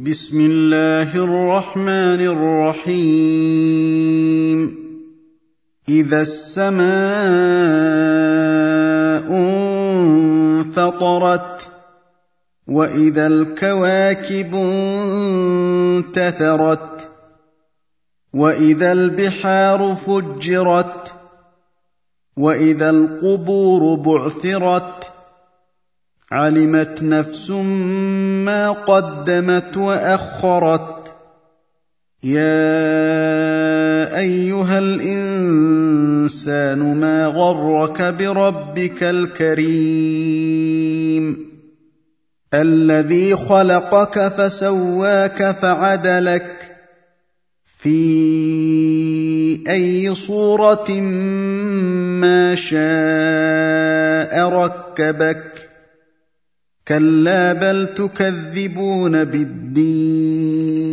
بسم الله الرحمن الرحيم. إذا السماء انفطرت وإذا الكواكب انتثرت وإذا البحار فجرت وإذا القبور بعثرت علمت نفس ما قدمت واخرت. يا ايها الانسان ما غرك بربك الكريم. الذي خلقك فسواك فعدلك. في اي صوره ما شاء ركبك. كلا بل تكذبون بالدين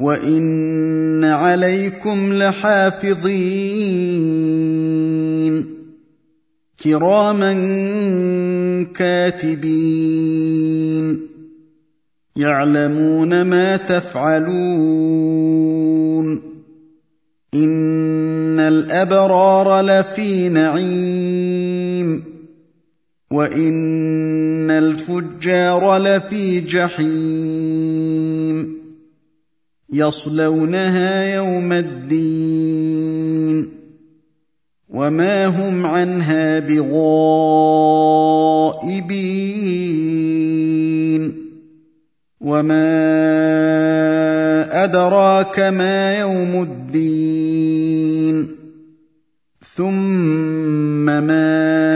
وان عليكم لحافظين كراما كاتبين يعلمون ما تفعلون ان الابرار لفي نعيم وان الفجار لفي جحيم يصلونها يوم الدين وما هم عنها بغائبين وما ادراك ما يوم الدين ثم ما